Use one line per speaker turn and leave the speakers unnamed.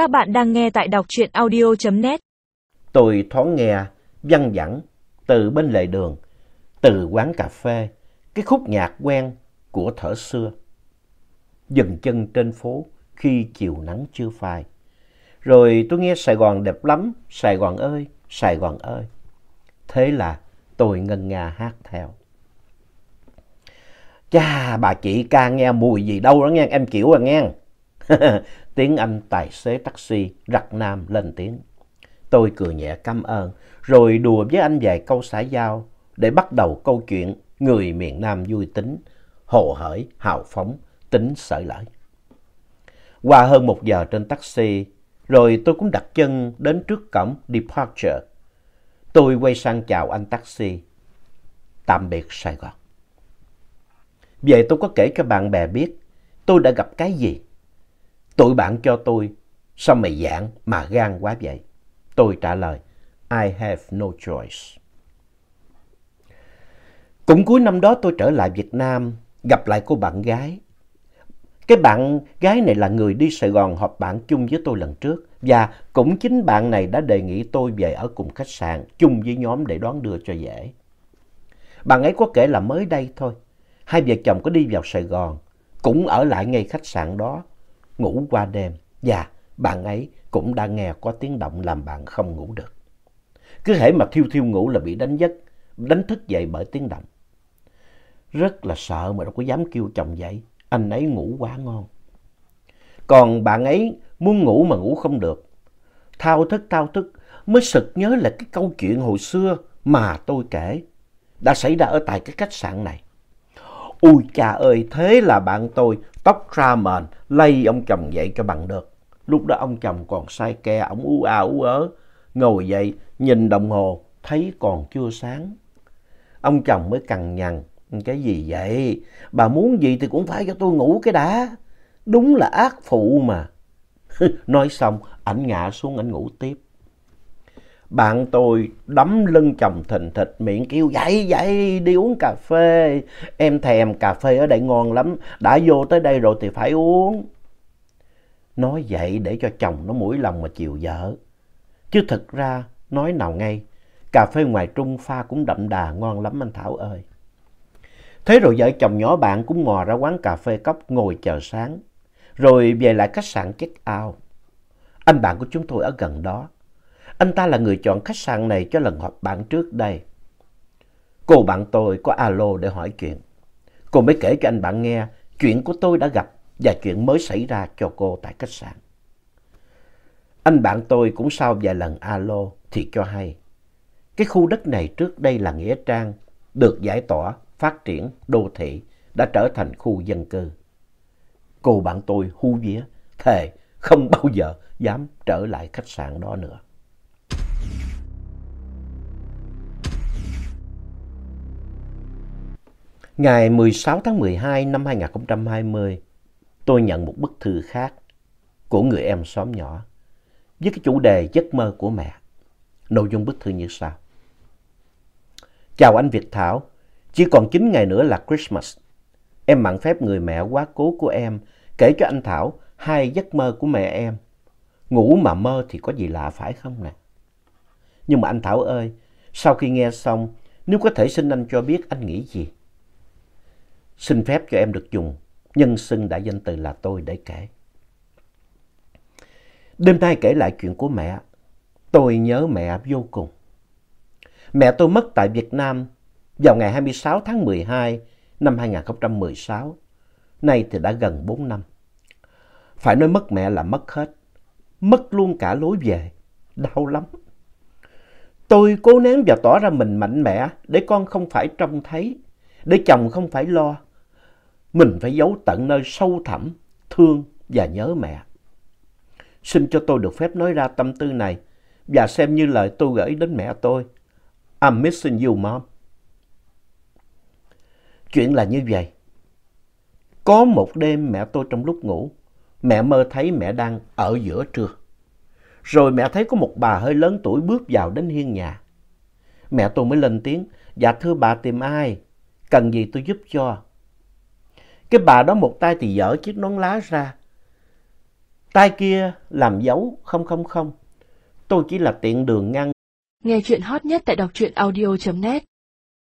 Các bạn đang nghe tại đọc truyện audio.net.
Tôi thoáng nghe văng vẳng từ bên lề đường, từ quán cà phê, cái khúc nhạc quen của thở xưa. Dừng chân trên phố khi chiều nắng chưa phai. Rồi tôi nghe Sài Gòn đẹp lắm, Sài Gòn ơi, Sài Gòn ơi. Thế là tôi ngân nga hát theo. Chà, bà chị ca nghe mùi gì đâu đó nghe, em chịu à nghe. tiếng Anh tài xế taxi rặc nam lên tiếng. Tôi cười nhẹ cảm ơn, rồi đùa với anh vài câu xã giao để bắt đầu câu chuyện người miền Nam vui tính, hồ hởi, hào phóng, tính sở lợi. Qua hơn một giờ trên taxi, rồi tôi cũng đặt chân đến trước cổng Departure. Tôi quay sang chào anh taxi. Tạm biệt Sài Gòn. Vậy tôi có kể cho bạn bè biết tôi đã gặp cái gì. Tụi bạn cho tôi, sao mày dạng mà gan quá vậy? Tôi trả lời, I have no choice. Cũng cuối năm đó tôi trở lại Việt Nam, gặp lại cô bạn gái. Cái bạn gái này là người đi Sài Gòn họp bạn chung với tôi lần trước. Và cũng chính bạn này đã đề nghị tôi về ở cùng khách sạn chung với nhóm để đón đưa cho dễ. Bạn ấy có kể là mới đây thôi. Hai vợ chồng có đi vào Sài Gòn, cũng ở lại ngay khách sạn đó, ngủ qua đêm. Và bạn ấy cũng đã nghe có tiếng động làm bạn không ngủ được. Cứ hễ mà thiêu thiêu ngủ là bị đánh giấc, đánh thức dậy bởi tiếng động. Rất là sợ mà đâu có dám kêu chồng dậy, anh ấy ngủ quá ngon. Còn bạn ấy muốn ngủ mà ngủ không được. Thao thức thao thức mới sực nhớ là cái câu chuyện hồi xưa mà tôi kể đã xảy ra ở tại cái khách sạn này. Ui cha ơi, thế là bạn tôi tóc ra mền, lay ông chồng dậy cho bằng được. Lúc đó ông chồng còn say ke, ông ú a ú ớ. Ngồi dậy, nhìn đồng hồ, thấy còn chưa sáng. Ông chồng mới cằn nhằn. Cái gì vậy? Bà muốn gì thì cũng phải cho tôi ngủ cái đã. Đúng là ác phụ mà. Nói xong, ảnh ngã xuống ảnh ngủ tiếp. Bạn tôi đấm lưng chồng thình thịch, miệng kêu, dậy dậy, đi uống cà phê. Em thèm cà phê ở đây ngon lắm. Đã vô tới đây rồi thì phải uống. Nói vậy để cho chồng nó mũi lòng mà chiều vợ. Chứ thực ra, nói nào ngay. Cà phê ngoài Trung pha cũng đậm đà ngon lắm anh Thảo ơi. Thế rồi vợ chồng nhỏ bạn cũng mò ra quán cà phê cốc ngồi chờ sáng. Rồi về lại khách sạn check out. Anh bạn của chúng tôi ở gần đó. Anh ta là người chọn khách sạn này cho lần họp bạn trước đây. Cô bạn tôi có alo để hỏi chuyện. Cô mới kể cho anh bạn nghe chuyện của tôi đã gặp và chuyện mới xảy ra cho cô tại khách sạn. Anh bạn tôi cũng sau vài lần alo thì cho hay. Cái khu đất này trước đây là Nghĩa Trang, được giải tỏa, phát triển, đô thị, đã trở thành khu dân cư. Cô bạn tôi hu vía, thề không bao giờ dám trở lại khách sạn đó nữa. Ngày 16 tháng 12 năm 2020, tôi nhận một bức thư khác của người em xóm nhỏ với cái chủ đề giấc mơ của mẹ. Nội dung bức thư như sau. Chào anh Việt Thảo, chỉ còn 9 ngày nữa là Christmas. Em mặn phép người mẹ quá cố của em kể cho anh Thảo hai giấc mơ của mẹ em. Ngủ mà mơ thì có gì lạ phải không nè? Nhưng mà anh Thảo ơi, sau khi nghe xong, nếu có thể xin anh cho biết anh nghĩ gì? Xin phép cho em được dùng nhân xưng đã danh từ là tôi để kể. Đêm nay kể lại chuyện của mẹ, tôi nhớ mẹ vô cùng. Mẹ tôi mất tại Việt Nam vào ngày 26 tháng 12 năm 2016. Nay thì đã gần 4 năm. Phải nói mất mẹ là mất hết. Mất luôn cả lối về. Đau lắm. Tôi cố nén và tỏ ra mình mạnh mẽ để con không phải trông thấy, để chồng không phải lo. Mình phải giấu tận nơi sâu thẳm, thương và nhớ mẹ. Xin cho tôi được phép nói ra tâm tư này và xem như lời tôi gửi đến mẹ tôi. I'm missing you, mom. Chuyện là như vậy. Có một đêm mẹ tôi trong lúc ngủ, mẹ mơ thấy mẹ đang ở giữa trưa. Rồi mẹ thấy có một bà hơi lớn tuổi bước vào đến hiên nhà. Mẹ tôi mới lên tiếng, dạ thưa bà tìm ai, cần gì tôi giúp cho. Cái bà đó một tay thì dở chiếc nón lá ra, tay kia làm dấu không không không. Tôi chỉ là tiện đường ngăn.
Nghe chuyện hot nhất tại đọc truyện audio.net